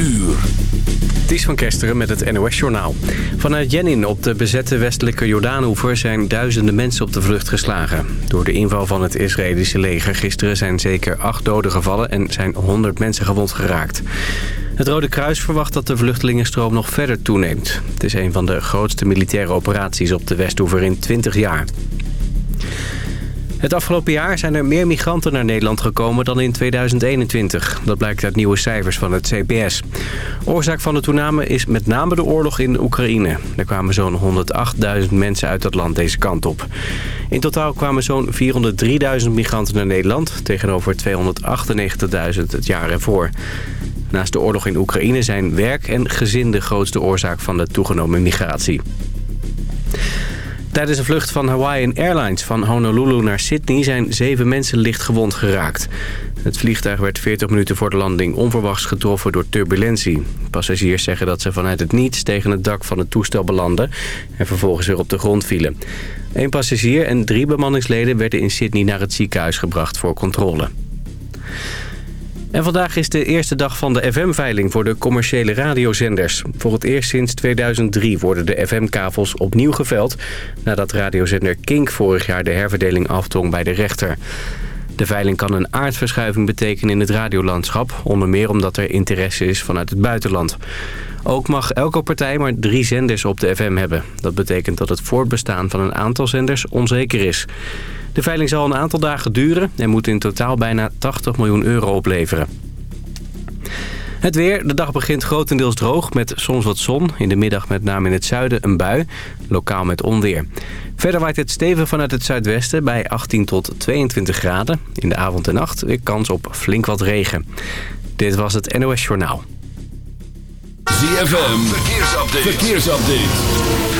uur. Ties van Kesteren met het NOS-journaal. Vanuit Jenin op de bezette westelijke Jordaanoever zijn duizenden mensen op de vlucht geslagen. Door de inval van het Israëlische leger gisteren zijn zeker acht doden gevallen en zijn 100 mensen gewond geraakt. Het Rode Kruis verwacht dat de vluchtelingenstroom nog verder toeneemt. Het is een van de grootste militaire operaties op de Westoever in 20 jaar. Het afgelopen jaar zijn er meer migranten naar Nederland gekomen dan in 2021. Dat blijkt uit nieuwe cijfers van het CBS. Oorzaak van de toename is met name de oorlog in Oekraïne. Er kwamen zo'n 108.000 mensen uit dat land deze kant op. In totaal kwamen zo'n 403.000 migranten naar Nederland... tegenover 298.000 het jaar ervoor. Naast de oorlog in Oekraïne zijn werk en gezin de grootste oorzaak van de toegenomen migratie. Tijdens een vlucht van Hawaiian Airlines van Honolulu naar Sydney zijn zeven mensen licht gewond geraakt. Het vliegtuig werd 40 minuten voor de landing onverwachts getroffen door turbulentie. Passagiers zeggen dat ze vanuit het niets tegen het dak van het toestel belanden en vervolgens weer op de grond vielen. Eén passagier en drie bemanningsleden werden in Sydney naar het ziekenhuis gebracht voor controle. En vandaag is de eerste dag van de FM-veiling voor de commerciële radiozenders. Voor het eerst sinds 2003 worden de FM-kavels opnieuw geveld... nadat radiozender Kink vorig jaar de herverdeling afdwong bij de rechter. De veiling kan een aardverschuiving betekenen in het radiolandschap... onder meer omdat er interesse is vanuit het buitenland. Ook mag elke partij maar drie zenders op de FM hebben. Dat betekent dat het voortbestaan van een aantal zenders onzeker is. De veiling zal een aantal dagen duren en moet in totaal bijna 80 miljoen euro opleveren. Het weer. De dag begint grotendeels droog met soms wat zon. In de middag met name in het zuiden een bui. Lokaal met onweer. Verder waait het stevig vanuit het zuidwesten bij 18 tot 22 graden. In de avond en nacht weer kans op flink wat regen. Dit was het NOS Journaal. ZFM. Verkeersupdate. Verkeersupdate.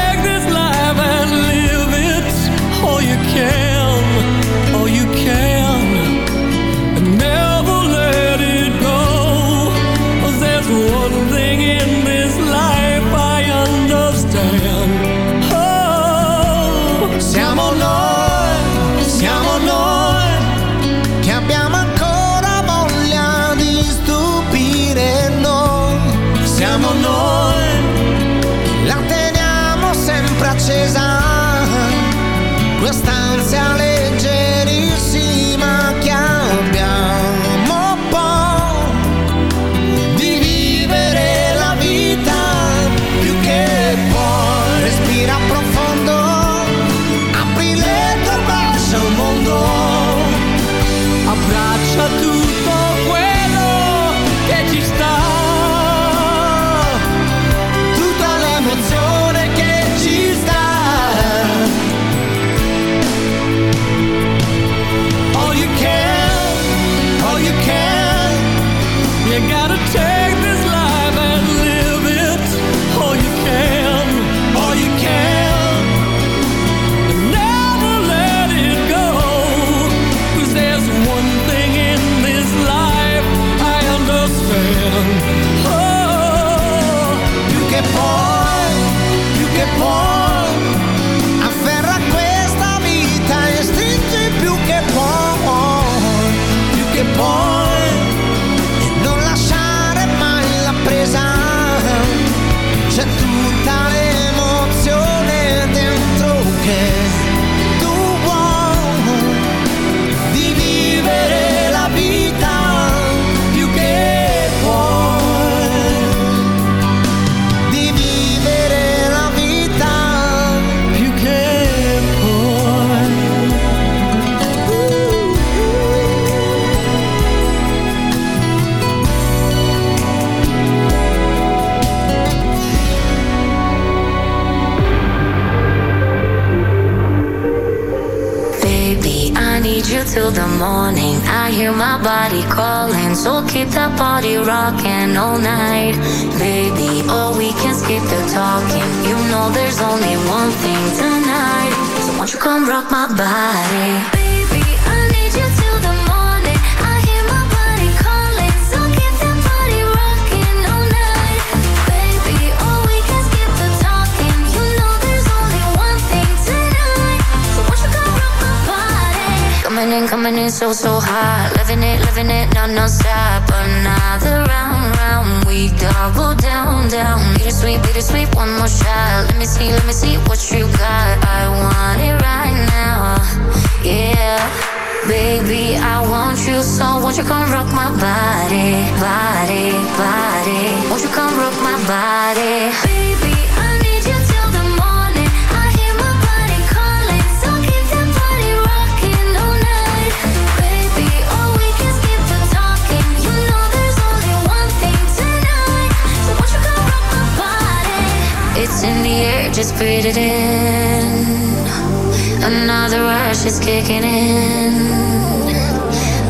glasses on quest'ansia le the party rocking all night. Bittersweet, bittersweet, one more shot. Let me see, let me see what you got. I want it right now. Yeah Baby, I want you so. Won't you come rock my body Body, body? Won't you come rock my body it in. Another rush is kicking in.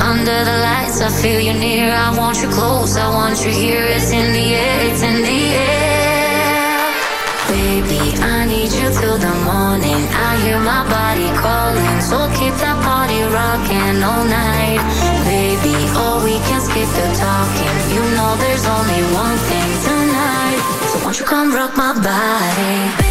Under the lights, I feel you near. I want you close, I want you here. It's in the air, it's in the air. Baby, I need you till the morning. I hear my body calling, so keep that party rocking all night. Baby, oh, we can skip the talking. You know there's only one thing tonight. So Won't you come rock my body?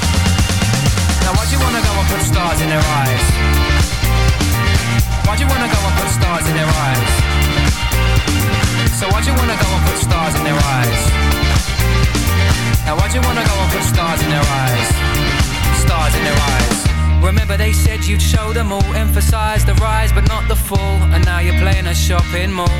Now why'd you wanna go and put stars in their eyes? Why'd you wanna go and put stars in their eyes? So why'd you wanna go and put stars in their eyes? Now why'd you wanna go and put stars in their eyes? Stars in their eyes. Remember they said you'd show them all, emphasize the rise but not the fall, and now you're playing a shopping mall.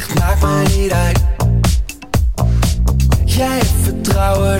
zegt maakt mij niet uit. Jij hebt vertrouwen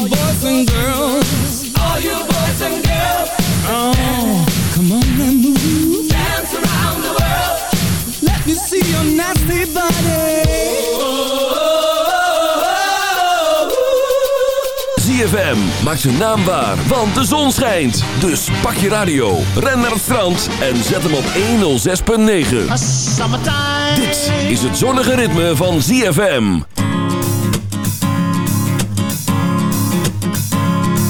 you boys and girls. All you boys and girls. Oh, come on and move. Dance around the world. Let me see your nasty body. ZFM maakt zijn naam waar, want de zon schijnt. Dus pak je radio, ren naar het strand en zet hem op 106.9. Dit is het zonnige ritme van ZFM.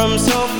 from so far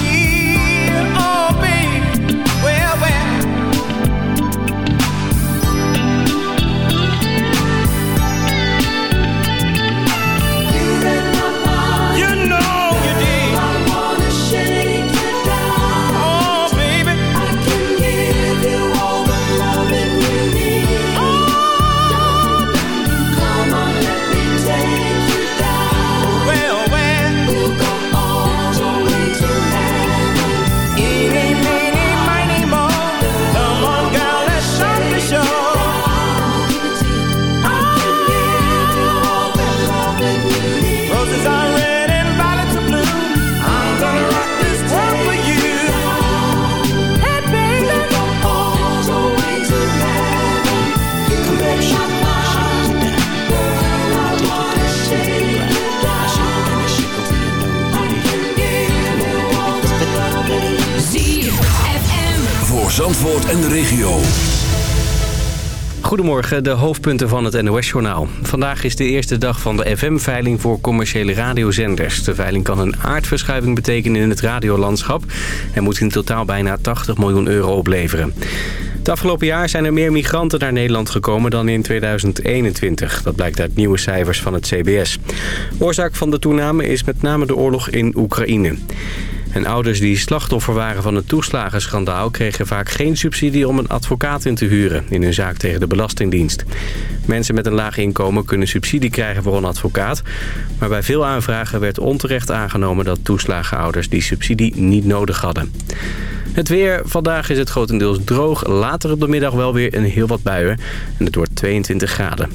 Voor Zandvoort en de regio. Goedemorgen, de hoofdpunten van het NOS-journaal. Vandaag is de eerste dag van de FM-veiling voor commerciële radiozenders. De veiling kan een aardverschuiving betekenen in het radiolandschap... en moet in totaal bijna 80 miljoen euro opleveren. Het afgelopen jaar zijn er meer migranten naar Nederland gekomen dan in 2021. Dat blijkt uit nieuwe cijfers van het CBS. Oorzaak van de toename is met name de oorlog in Oekraïne. En ouders die slachtoffer waren van het toeslagenschandaal... kregen vaak geen subsidie om een advocaat in te huren... in hun zaak tegen de Belastingdienst. Mensen met een laag inkomen kunnen subsidie krijgen voor een advocaat... maar bij veel aanvragen werd onterecht aangenomen... dat toeslagenouders die subsidie niet nodig hadden. Het weer. Vandaag is het grotendeels droog. Later op de middag wel weer een heel wat buien. En het wordt 22 graden.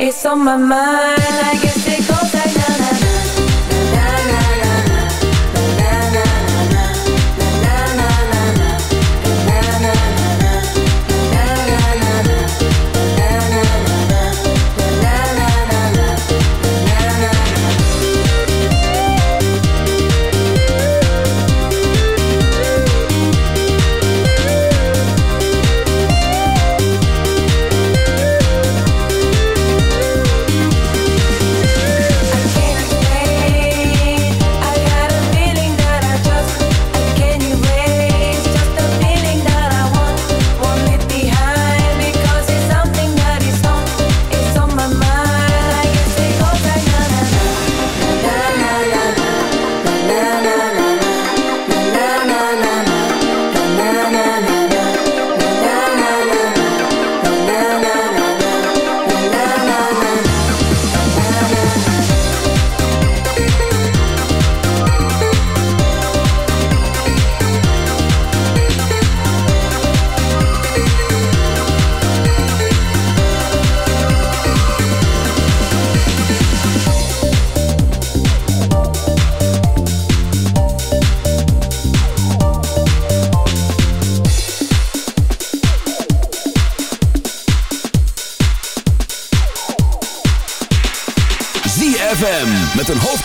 It's on my mind, I guess it goes like na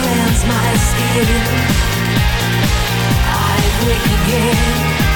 Cleanse my skin. I wake again.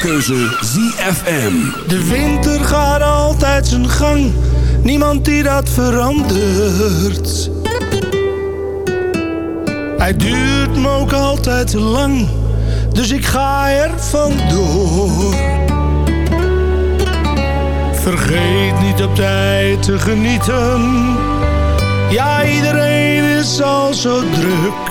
Keuze ZFM. De winter gaat altijd zijn gang, niemand die dat verandert. Hij duurt me ook altijd te lang, dus ik ga er vandoor. Vergeet niet op tijd te genieten, ja iedereen is al zo druk.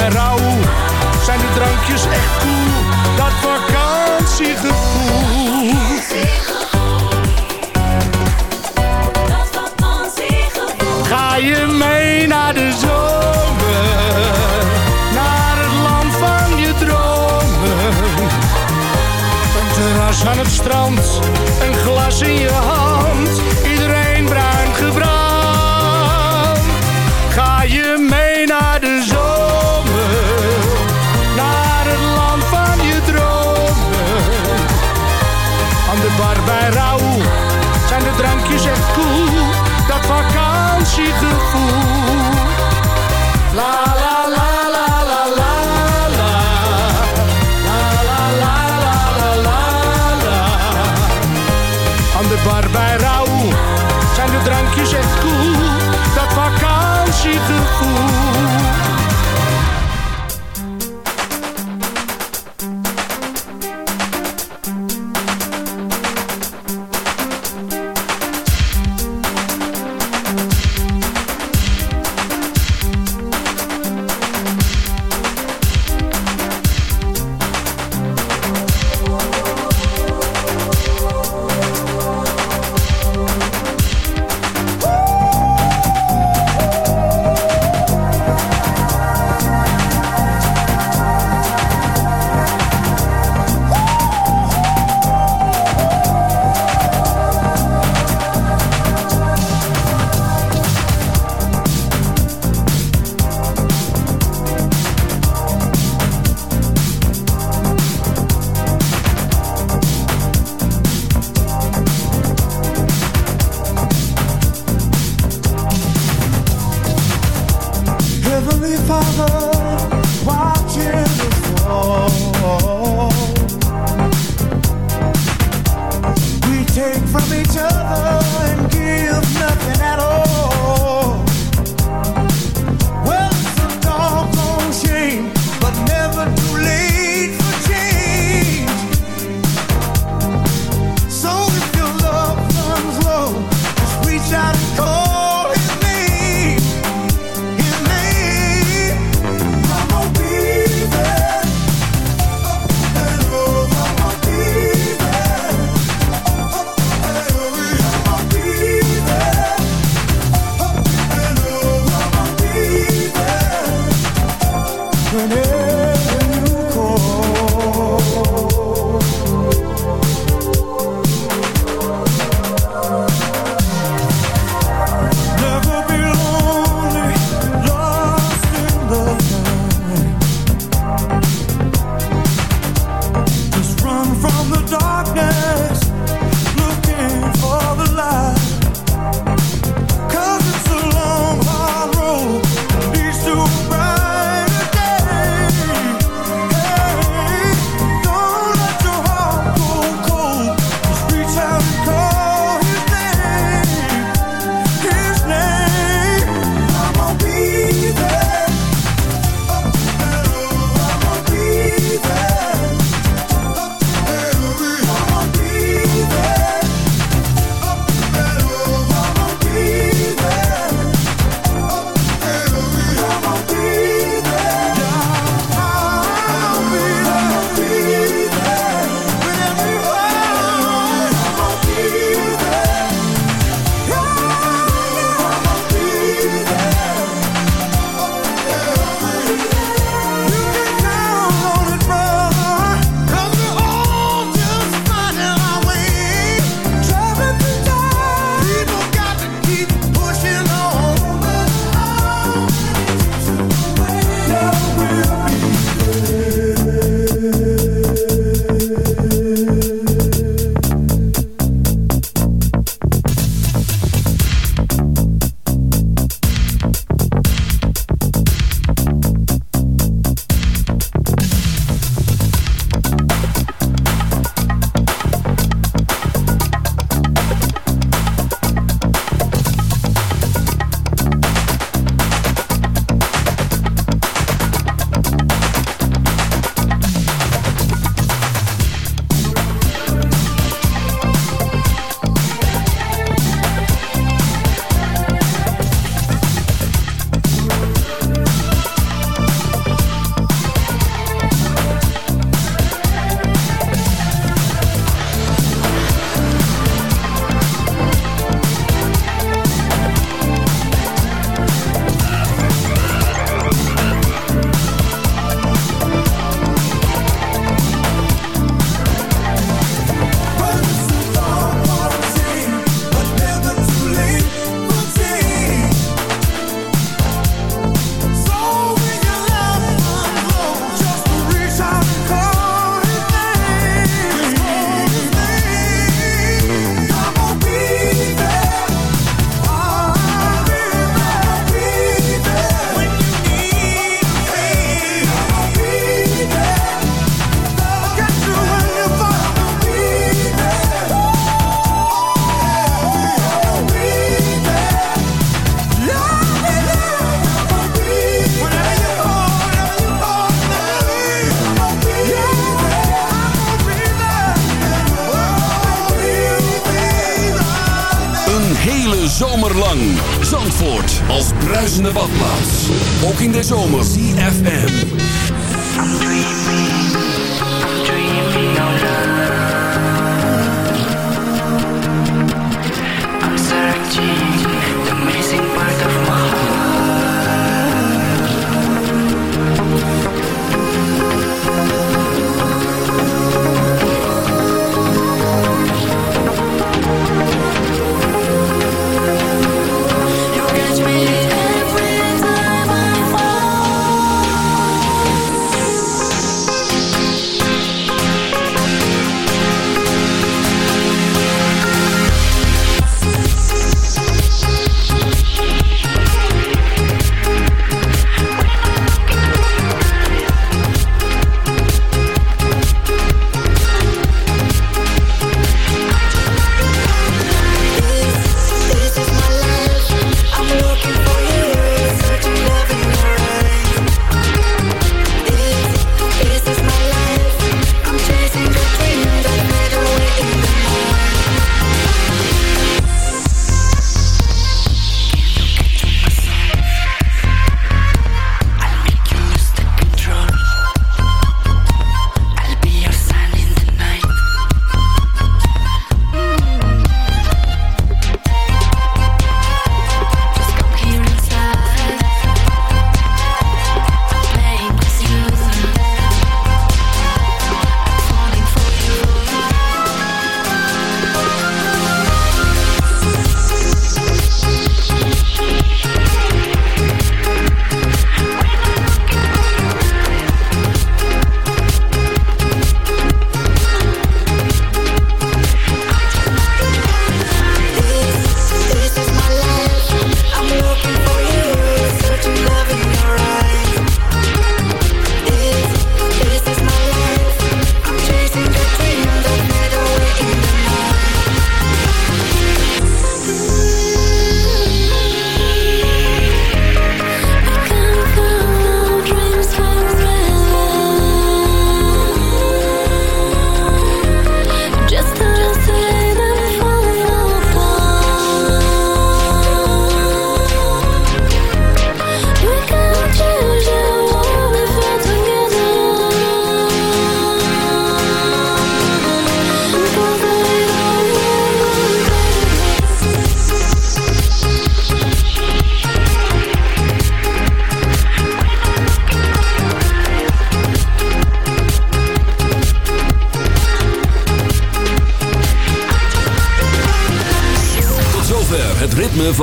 bij zijn de drankjes echt cool. Dat vakantiegevoel. Dat. Ga je mee naar de zomer, naar het land van je dromen. Een terras aan het strand, een glas in je hand